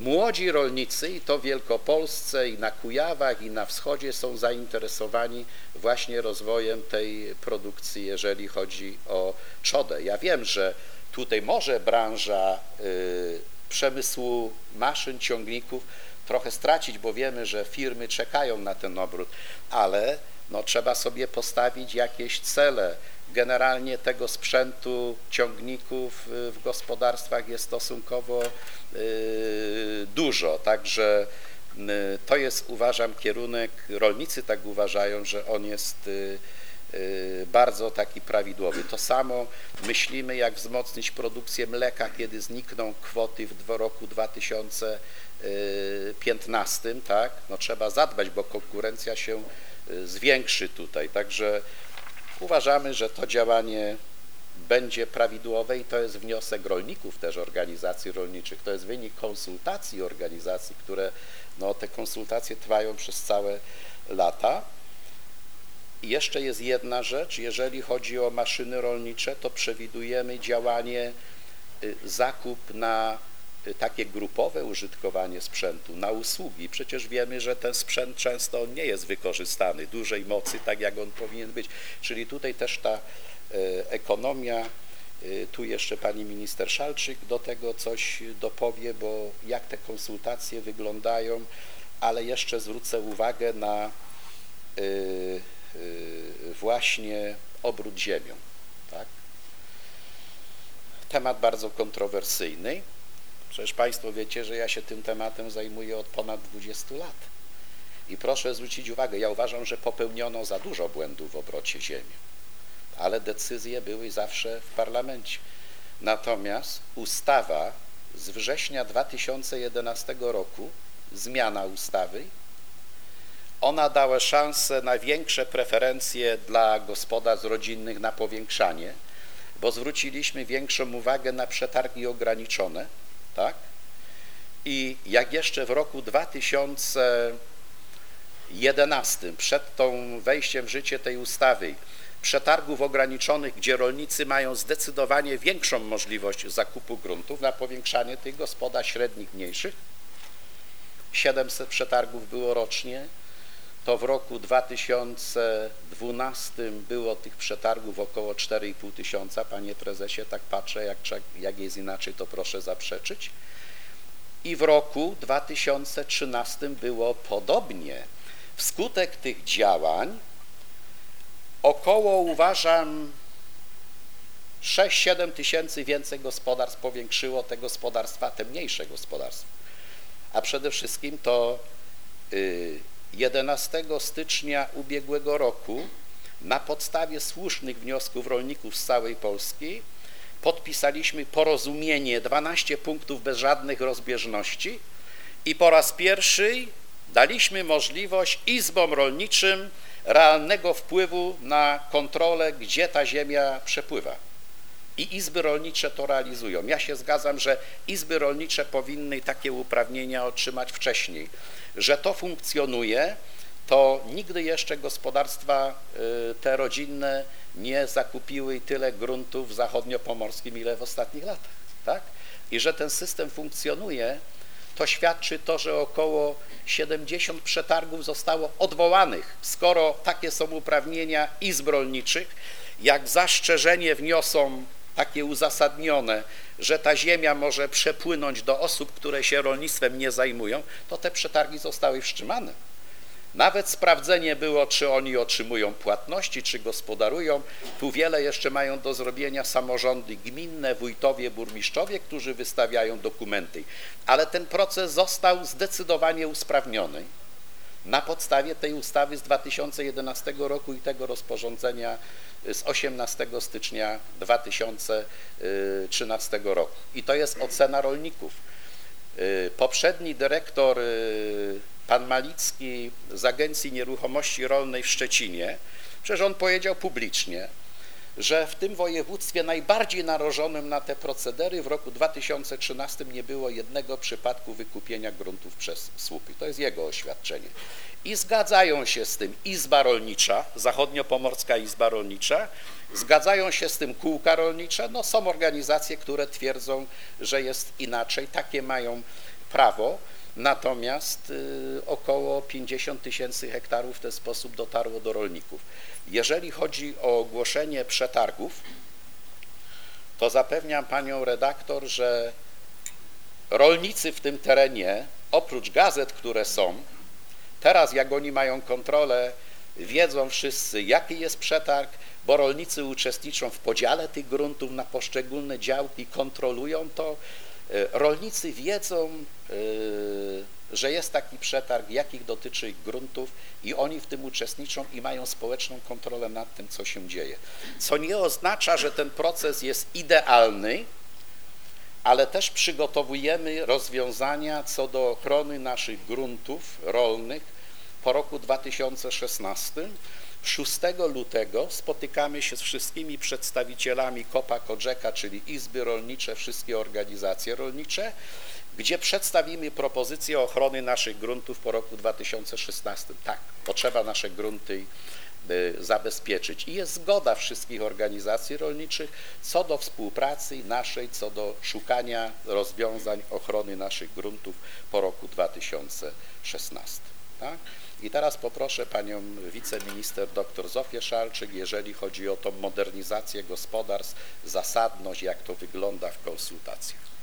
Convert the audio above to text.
Młodzi rolnicy i to w Wielkopolsce i na Kujawach i na wschodzie są zainteresowani właśnie rozwojem tej produkcji, jeżeli chodzi o trzodę. Ja wiem, że tutaj może branża y, przemysłu maszyn, ciągników trochę stracić, bo wiemy, że firmy czekają na ten obrót, ale no, trzeba sobie postawić jakieś cele. Generalnie tego sprzętu, ciągników y, w gospodarstwach jest stosunkowo y, dużo, także y, to jest uważam kierunek, rolnicy tak uważają, że on jest bardzo taki prawidłowy. To samo myślimy, jak wzmocnić produkcję mleka, kiedy znikną kwoty w roku 2015, tak? No trzeba zadbać, bo konkurencja się zwiększy tutaj, także uważamy, że to działanie będzie prawidłowe i to jest wniosek rolników też organizacji rolniczych, to jest wynik konsultacji organizacji, które no, te konsultacje trwają przez całe lata. I jeszcze jest jedna rzecz, jeżeli chodzi o maszyny rolnicze, to przewidujemy działanie, y, zakup na takie grupowe użytkowanie sprzętu, na usługi. Przecież wiemy, że ten sprzęt często nie jest wykorzystany dużej mocy, tak jak on powinien być. Czyli tutaj też ta y, ekonomia, tu jeszcze pani minister Szalczyk do tego coś dopowie, bo jak te konsultacje wyglądają, ale jeszcze zwrócę uwagę na Y, właśnie obrót ziemią. Tak? Temat bardzo kontrowersyjny. Przecież Państwo wiecie, że ja się tym tematem zajmuję od ponad 20 lat. I proszę zwrócić uwagę, ja uważam, że popełniono za dużo błędów w obrocie ziemią, ale decyzje były zawsze w parlamencie. Natomiast ustawa z września 2011 roku, zmiana ustawy, ona dała szansę na większe preferencje dla gospodarstw rodzinnych na powiększanie, bo zwróciliśmy większą uwagę na przetargi ograniczone, tak? I jak jeszcze w roku 2011, przed tą wejściem w życie tej ustawy, przetargów ograniczonych, gdzie rolnicy mają zdecydowanie większą możliwość zakupu gruntów na powiększanie tych gospodarstw średnich, mniejszych, 700 przetargów było rocznie, to w roku 2012 było tych przetargów około 4,5 tysiąca. Panie prezesie, tak patrzę, jak, jak jest inaczej, to proszę zaprzeczyć. I w roku 2013 było podobnie. Wskutek tych działań około, uważam, 6-7 tysięcy więcej gospodarstw powiększyło te gospodarstwa, te mniejsze gospodarstwa. A przede wszystkim to yy, 11 stycznia ubiegłego roku na podstawie słusznych wniosków rolników z całej Polski podpisaliśmy porozumienie 12 punktów bez żadnych rozbieżności i po raz pierwszy daliśmy możliwość izbom rolniczym realnego wpływu na kontrolę, gdzie ta ziemia przepływa. I izby rolnicze to realizują. Ja się zgadzam, że izby rolnicze powinny takie uprawnienia otrzymać wcześniej że to funkcjonuje, to nigdy jeszcze gospodarstwa y, te rodzinne nie zakupiły tyle gruntów w zachodniopomorskim, ile w ostatnich latach. Tak? I że ten system funkcjonuje, to świadczy to, że około 70 przetargów zostało odwołanych, skoro takie są uprawnienia izb rolniczych, jak zastrzeżenie wniosą takie uzasadnione, że ta ziemia może przepłynąć do osób, które się rolnictwem nie zajmują, to te przetargi zostały wstrzymane. Nawet sprawdzenie było, czy oni otrzymują płatności, czy gospodarują. Tu wiele jeszcze mają do zrobienia samorządy gminne, wójtowie, burmistrzowie, którzy wystawiają dokumenty. Ale ten proces został zdecydowanie usprawniony na podstawie tej ustawy z 2011 roku i tego rozporządzenia z 18 stycznia 2013 roku. I to jest ocena rolników. Y, poprzedni dyrektor, y, pan Malicki z Agencji Nieruchomości Rolnej w Szczecinie, przecież on powiedział publicznie, że w tym województwie najbardziej narażonym na te procedery w roku 2013 nie było jednego przypadku wykupienia gruntów przez słupy. To jest jego oświadczenie. I zgadzają się z tym Izba Rolnicza, Zachodniopomorska Izba Rolnicza, zgadzają się z tym kółka rolnicze, no są organizacje, które twierdzą, że jest inaczej, takie mają prawo, natomiast y, około 50 tysięcy hektarów w ten sposób dotarło do rolników. Jeżeli chodzi o ogłoszenie przetargów, to zapewniam panią redaktor, że rolnicy w tym terenie, oprócz gazet, które są, teraz jak oni mają kontrolę, wiedzą wszyscy, jaki jest przetarg, bo rolnicy uczestniczą w podziale tych gruntów na poszczególne działki, kontrolują to. E, Rolnicy wiedzą, e, że jest taki przetarg, jakich dotyczy gruntów i oni w tym uczestniczą i mają społeczną kontrolę nad tym, co się dzieje. Co nie oznacza, że ten proces jest idealny, ale też przygotowujemy rozwiązania co do ochrony naszych gruntów rolnych po roku 2016. 6 lutego spotykamy się z wszystkimi przedstawicielami KOPA Kodżeka, czyli Izby Rolnicze, wszystkie organizacje rolnicze, gdzie przedstawimy propozycję ochrony naszych gruntów po roku 2016. Tak, potrzeba nasze grunty zabezpieczyć. I jest zgoda wszystkich organizacji rolniczych co do współpracy naszej, co do szukania rozwiązań ochrony naszych gruntów po roku 2016. Tak? I teraz poproszę panią wiceminister dr Zofię Szalczyk, jeżeli chodzi o tą modernizację gospodarstw, zasadność, jak to wygląda w konsultacjach.